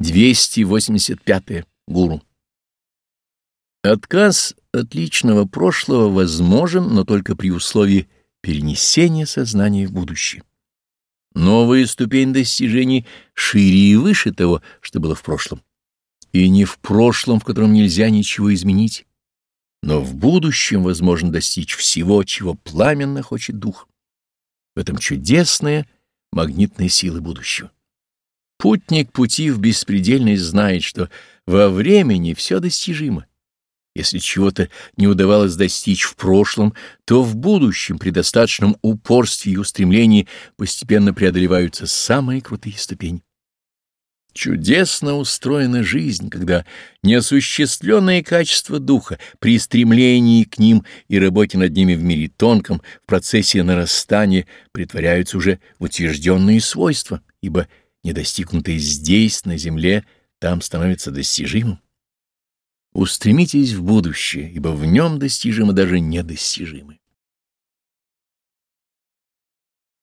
285. -е. Гуру. Отказ от личного прошлого возможен, но только при условии перенесения сознания в будущее. Новая ступень достижений шире и выше того, что было в прошлом. И не в прошлом, в котором нельзя ничего изменить, но в будущем возможно достичь всего, чего пламенно хочет дух. В этом чудесная магнитная сила будущего. Путник пути в беспредельность знает, что во времени все достижимо. Если чего-то не удавалось достичь в прошлом, то в будущем при достаточном упорстве и устремлении постепенно преодолеваются самые крутые ступени. Чудесно устроена жизнь, когда неосуществленные качества духа при стремлении к ним и работе над ними в мире тонком в процессе нарастания притворяются уже в утвержденные свойства, ибо недостигнутое здесь, на земле, там становится достижимым. Устремитесь в будущее, ибо в нем достижимо даже недостижимое.